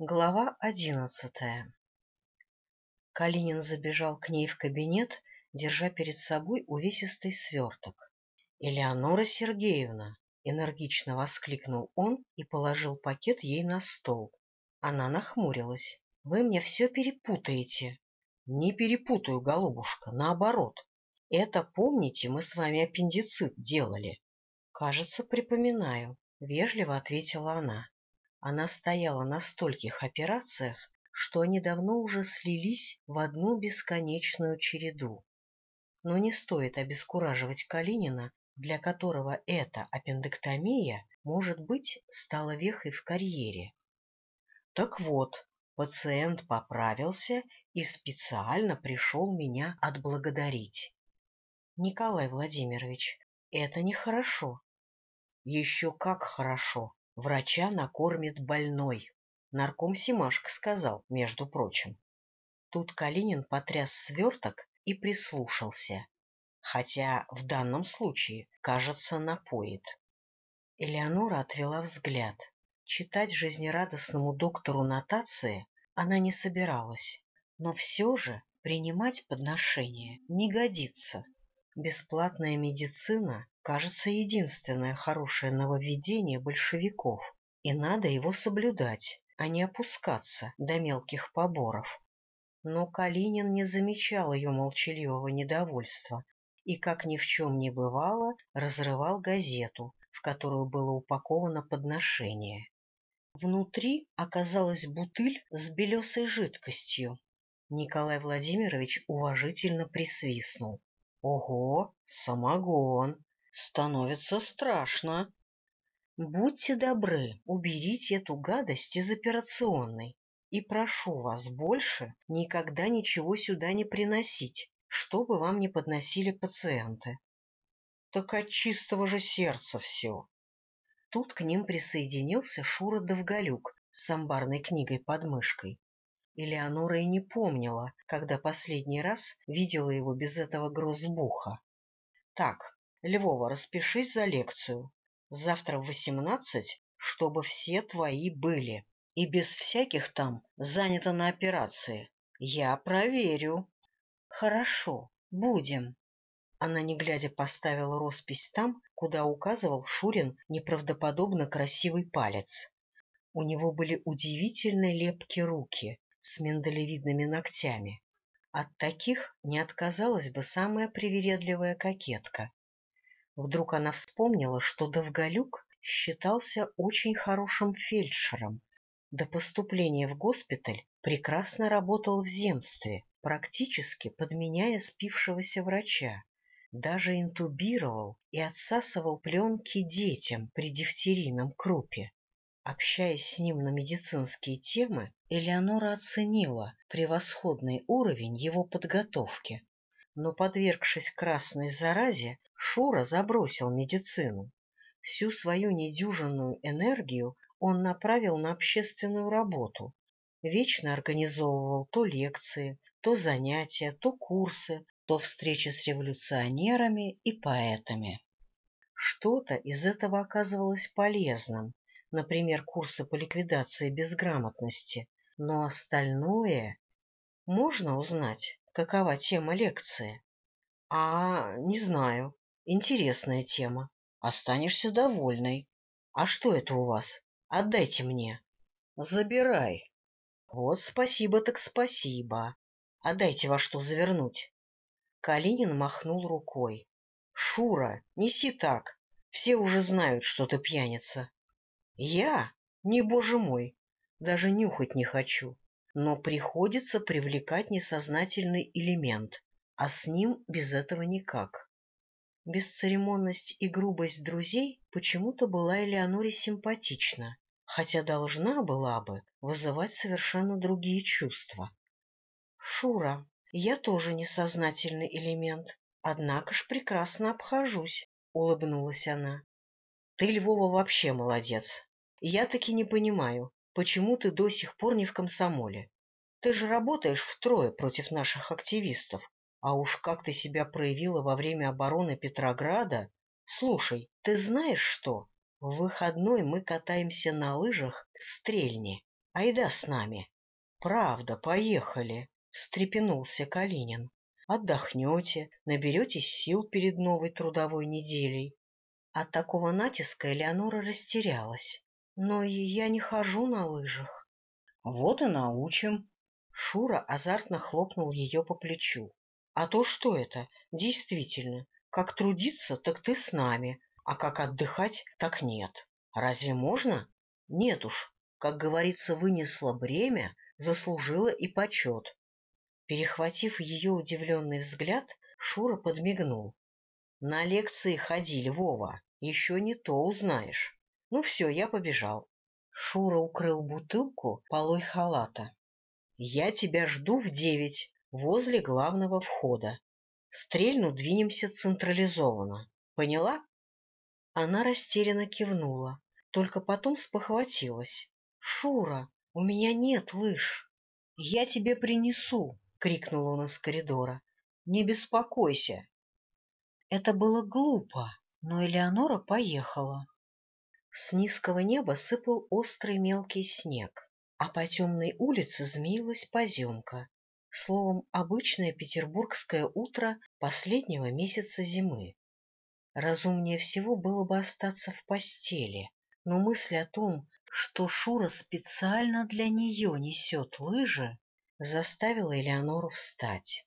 Глава одиннадцатая Калинин забежал к ней в кабинет, держа перед собой увесистый сверток. — Элеонора Сергеевна! — энергично воскликнул он и положил пакет ей на стол. Она нахмурилась. — Вы мне все перепутаете. — Не перепутаю, голубушка, наоборот. Это, помните, мы с вами аппендицит делали? — Кажется, припоминаю, — вежливо ответила она. Она стояла на стольких операциях, что они давно уже слились в одну бесконечную череду. Но не стоит обескураживать Калинина, для которого эта аппендэктомия, может быть, стала вехой в карьере. Так вот, пациент поправился и специально пришел меня отблагодарить. Николай Владимирович, это нехорошо. Еще как хорошо. Врача накормит больной. Нарком Симашко сказал, между прочим. Тут Калинин потряс сверток и прислушался. Хотя в данном случае, кажется, напоит. Элеонора отвела взгляд. Читать жизнерадостному доктору нотации она не собиралась, но все же принимать подношение не годится. Бесплатная медицина кажется, единственное хорошее нововведение большевиков, и надо его соблюдать, а не опускаться до мелких поборов. Но Калинин не замечал ее молчаливого недовольства и, как ни в чем не бывало, разрывал газету, в которую было упаковано подношение. Внутри оказалась бутыль с белесой жидкостью. Николай Владимирович уважительно присвистнул. — Ого, самогон! Становится страшно. Будьте добры, уберите эту гадость из операционной. И прошу вас больше никогда ничего сюда не приносить, что бы вам не подносили пациенты. Так от чистого же сердца все. Тут к ним присоединился Шура Довголюк с амбарной книгой под мышкой. Элеонора и не помнила, когда последний раз видела его без этого грозбуха. Так, Львова, распишись за лекцию. Завтра в восемнадцать, чтобы все твои были. И без всяких там занято на операции. Я проверю. Хорошо, будем. Она, не глядя, поставила роспись там, куда указывал Шурин неправдоподобно красивый палец. У него были удивительно лепкие руки с миндалевидными ногтями. От таких не отказалась бы самая привередливая кокетка. Вдруг она вспомнила, что Довголюк считался очень хорошим фельдшером. До поступления в госпиталь прекрасно работал в земстве, практически подменяя спившегося врача. Даже интубировал и отсасывал пленки детям при дифтерийном крупе. Общаясь с ним на медицинские темы, Элеонора оценила превосходный уровень его подготовки но, подвергшись красной заразе, Шура забросил медицину. Всю свою недюжинную энергию он направил на общественную работу. Вечно организовывал то лекции, то занятия, то курсы, то встречи с революционерами и поэтами. Что-то из этого оказывалось полезным, например, курсы по ликвидации безграмотности, но остальное... Можно узнать, Какова тема лекции? А, не знаю. Интересная тема. Останешься довольной. А что это у вас? Отдайте мне. Забирай. Вот спасибо так спасибо. Отдайте во что завернуть. Калинин махнул рукой. Шура, неси так. Все уже знают, что ты пьяница. Я? Не, боже мой, даже нюхать не хочу но приходится привлекать несознательный элемент, а с ним без этого никак. Бесцеремонность и грубость друзей почему-то была Элеоноре симпатична, хотя должна была бы вызывать совершенно другие чувства. «Шура, я тоже несознательный элемент, однако ж прекрасно обхожусь», — улыбнулась она. «Ты, Львова, вообще молодец. Я таки не понимаю, почему ты до сих пор не в комсомоле. Ты же работаешь втрое против наших активистов. А уж как ты себя проявила во время обороны Петрограда. Слушай, ты знаешь что? В выходной мы катаемся на лыжах в Стрельне. Айда с нами. — Правда, поехали, — встрепенулся Калинин. — Отдохнете, наберетесь сил перед новой трудовой неделей. От такого натиска Элеонора растерялась. Но я не хожу на лыжах. — Вот и научим. Шура азартно хлопнул ее по плечу. — А то что это? Действительно, как трудиться, так ты с нами, а как отдыхать, так нет. Разве можно? Нет уж, как говорится, вынесла бремя, заслужила и почет. Перехватив ее удивленный взгляд, Шура подмигнул. — На лекции ходили, Вова, еще не то узнаешь. Ну все, я побежал. Шура укрыл бутылку полой халата. — Я тебя жду в девять, возле главного входа. Стрельну двинемся централизованно. Поняла? Она растерянно кивнула, только потом спохватилась. — Шура, у меня нет лыж. — Я тебе принесу, — крикнул он из коридора. — Не беспокойся. Это было глупо, но Элеонора поехала. С низкого неба сыпал острый мелкий снег, а по темной улице змеилась поземка. Словом, обычное петербургское утро последнего месяца зимы. Разумнее всего было бы остаться в постели, но мысль о том, что Шура специально для нее несет лыжи, заставила Элеонору встать.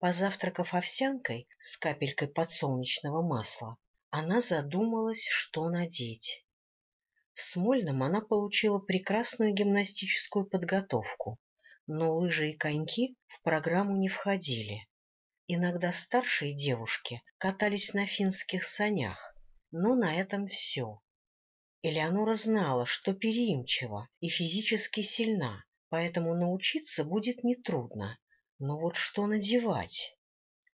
Позавтракав овсянкой с капелькой подсолнечного масла, она задумалась, что надеть. В Смольном она получила прекрасную гимнастическую подготовку, но лыжи и коньки в программу не входили. Иногда старшие девушки катались на финских санях, но на этом все. Элеонора знала, что переимчива и физически сильна, поэтому научиться будет нетрудно. Но вот что надевать?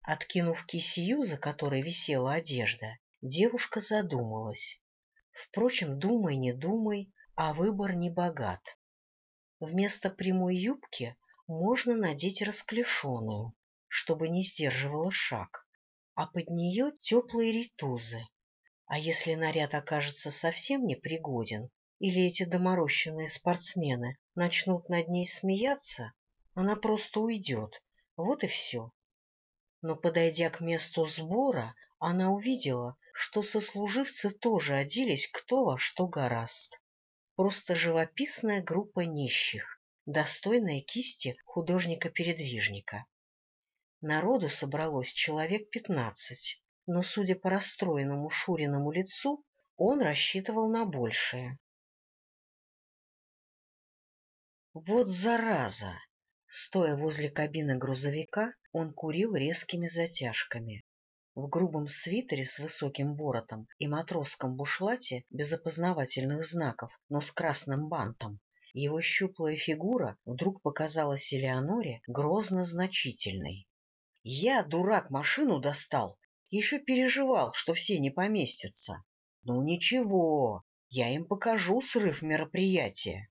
Откинув кисию, за которой висела одежда, девушка задумалась. Впрочем, думай, не думай, а выбор не богат. Вместо прямой юбки можно надеть расклешенную, чтобы не сдерживала шаг, а под нее теплые ритузы. А если наряд окажется совсем непригоден, или эти доморощенные спортсмены начнут над ней смеяться, она просто уйдет, вот и все. Но, подойдя к месту сбора, она увидела, что сослуживцы тоже оделись кто во что гораст. Просто живописная группа нищих, достойная кисти художника-передвижника. Народу собралось человек пятнадцать, но, судя по расстроенному Шуриному лицу, он рассчитывал на большее. Вот зараза! Стоя возле кабины грузовика, он курил резкими затяжками. В грубом свитере с высоким воротом и матросском бушлате без опознавательных знаков, но с красным бантом, его щуплая фигура вдруг показалась Элеоноре грозно значительной. Я, дурак, машину достал, еще переживал, что все не поместятся. Ну ничего, я им покажу срыв мероприятия.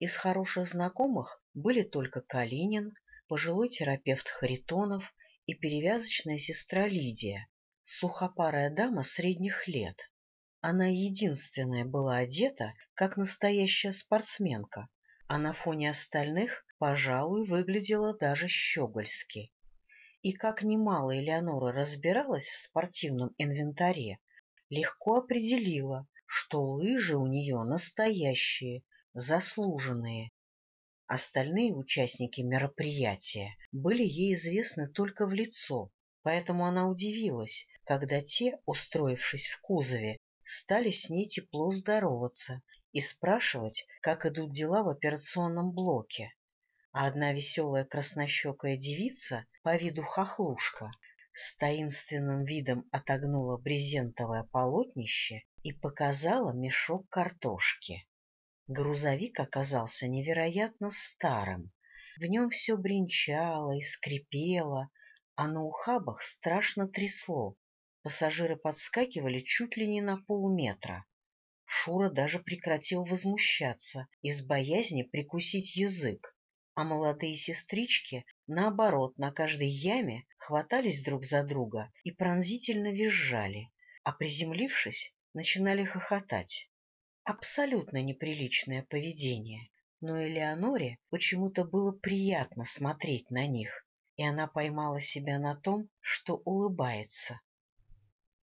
Из хороших знакомых были только Калинин, пожилой терапевт Харитонов и перевязочная сестра Лидия, сухопарая дама средних лет. Она единственная была одета, как настоящая спортсменка, а на фоне остальных, пожалуй, выглядела даже щегольски. И как немало Элеонора разбиралась в спортивном инвентаре, легко определила, что лыжи у нее настоящие, заслуженные. Остальные участники мероприятия были ей известны только в лицо, поэтому она удивилась, когда те, устроившись в кузове, стали с ней тепло здороваться и спрашивать, как идут дела в операционном блоке а одна веселая краснощекая девица, по виду хохлушка, с таинственным видом отогнула брезентовое полотнище и показала мешок картошки. Грузовик оказался невероятно старым. В нем все бренчало и скрипело, а на ухабах страшно трясло. Пассажиры подскакивали чуть ли не на полметра. Шура даже прекратил возмущаться из боязни прикусить язык а молодые сестрички, наоборот, на каждой яме хватались друг за друга и пронзительно визжали, а приземлившись, начинали хохотать. Абсолютно неприличное поведение, но Элеоноре почему-то было приятно смотреть на них, и она поймала себя на том, что улыбается.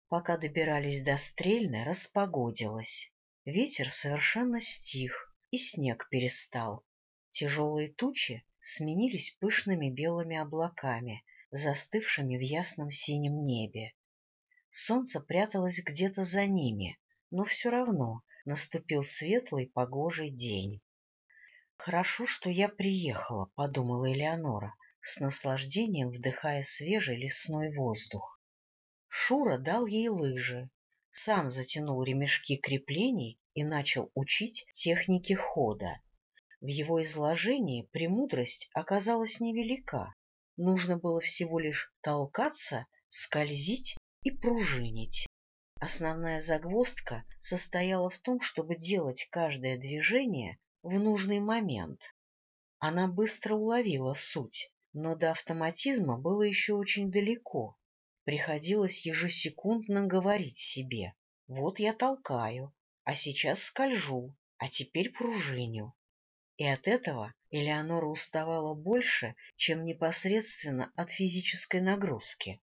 Пока добирались до Стрельны, распогодилось. Ветер совершенно стих, и снег перестал. Тяжелые тучи сменились пышными белыми облаками, застывшими в ясном синем небе. Солнце пряталось где-то за ними, но все равно наступил светлый погожий день. «Хорошо, что я приехала», — подумала Элеонора, с наслаждением вдыхая свежий лесной воздух. Шура дал ей лыжи, сам затянул ремешки креплений и начал учить техники хода. В его изложении премудрость оказалась невелика. Нужно было всего лишь толкаться, скользить и пружинить. Основная загвоздка состояла в том, чтобы делать каждое движение в нужный момент. Она быстро уловила суть, но до автоматизма было еще очень далеко. Приходилось ежесекундно говорить себе «Вот я толкаю, а сейчас скольжу, а теперь пружиню». И от этого Элеонора уставала больше, чем непосредственно от физической нагрузки.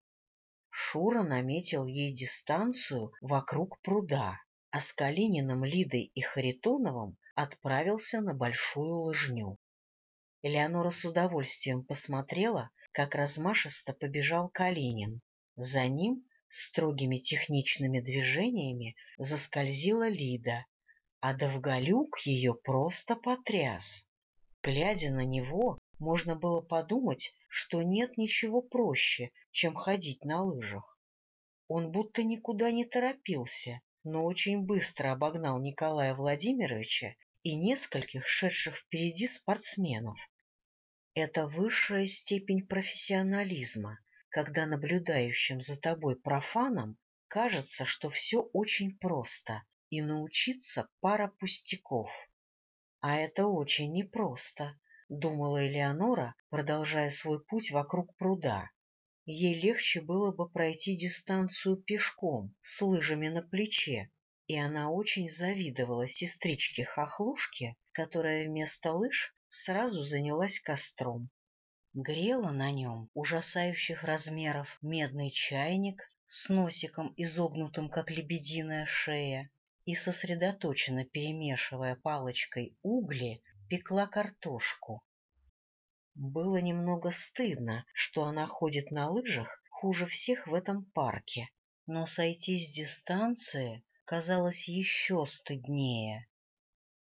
Шура наметил ей дистанцию вокруг пруда, а с Калининым, Лидой и Харитоновым отправился на большую лыжню. Элеонора с удовольствием посмотрела, как размашисто побежал Калинин. За ним строгими техничными движениями заскользила Лида, а Довголюк ее просто потряс. Глядя на него, можно было подумать, что нет ничего проще, чем ходить на лыжах. Он будто никуда не торопился, но очень быстро обогнал Николая Владимировича и нескольких шедших впереди спортсменов. Это высшая степень профессионализма, когда наблюдающим за тобой профаном кажется, что все очень просто, и научиться пара пустяков. А это очень непросто, — думала Элеонора, продолжая свой путь вокруг пруда. Ей легче было бы пройти дистанцию пешком, с лыжами на плече, и она очень завидовала сестричке-хохлушке, которая вместо лыж сразу занялась костром. Грела на нем ужасающих размеров медный чайник с носиком, изогнутым, как лебединая шея, и, сосредоточенно перемешивая палочкой угли, пекла картошку. Было немного стыдно, что она ходит на лыжах хуже всех в этом парке, но сойти с дистанции казалось еще стыднее.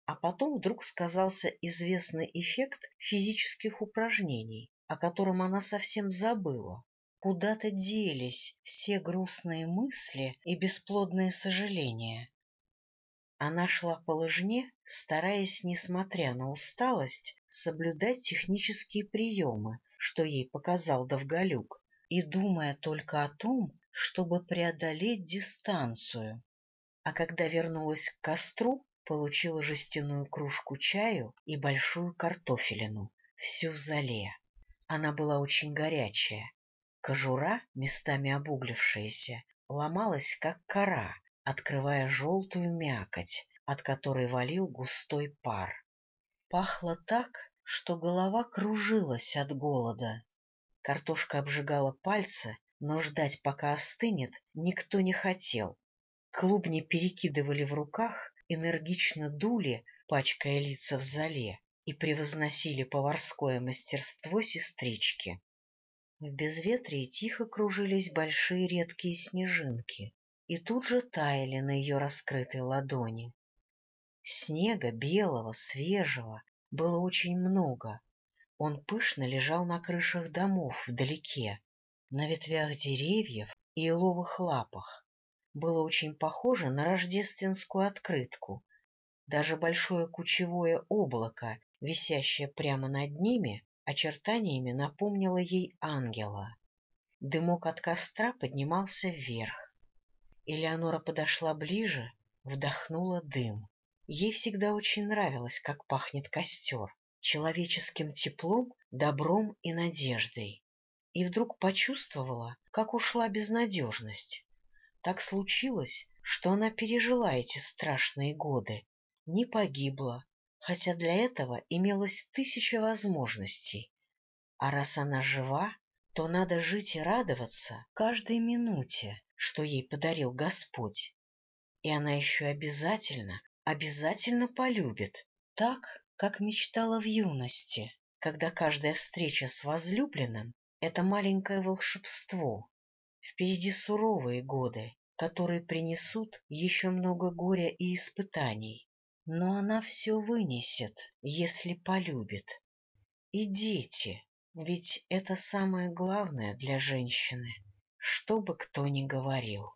А потом вдруг сказался известный эффект физических упражнений, о котором она совсем забыла. Куда-то делись все грустные мысли и бесплодные сожаления. Она шла по лыжне, стараясь, несмотря на усталость, соблюдать технические приемы, что ей показал Довголюк, и думая только о том, чтобы преодолеть дистанцию. А когда вернулась к костру, получила жестяную кружку чаю и большую картофелину, всю в зале. Она была очень горячая. Кожура, местами обуглившаяся, ломалась, как кора, открывая желтую мякоть, от которой валил густой пар. Пахло так, что голова кружилась от голода. Картошка обжигала пальцы, но ждать, пока остынет, никто не хотел. Клубни перекидывали в руках, энергично дули, пачкая лица в зале, и превозносили поварское мастерство сестрички. В безветрии тихо кружились большие редкие снежинки и тут же таяли на ее раскрытой ладони. Снега белого, свежего было очень много. Он пышно лежал на крышах домов вдалеке, на ветвях деревьев и еловых лапах. Было очень похоже на рождественскую открытку. Даже большое кучевое облако, висящее прямо над ними, очертаниями напомнило ей ангела. Дымок от костра поднимался вверх. Элеонора подошла ближе, вдохнула дым. Ей всегда очень нравилось, как пахнет костер, человеческим теплом, добром и надеждой. И вдруг почувствовала, как ушла безнадежность. Так случилось, что она пережила эти страшные годы, не погибла, хотя для этого имелось тысяча возможностей. А раз она жива, то надо жить и радоваться каждой минуте, что ей подарил Господь. И она еще обязательно, обязательно полюбит, так, как мечтала в юности, когда каждая встреча с возлюбленным — это маленькое волшебство. Впереди суровые годы, которые принесут еще много горя и испытаний. Но она все вынесет, если полюбит. И дети, ведь это самое главное для женщины, что бы кто ни говорил.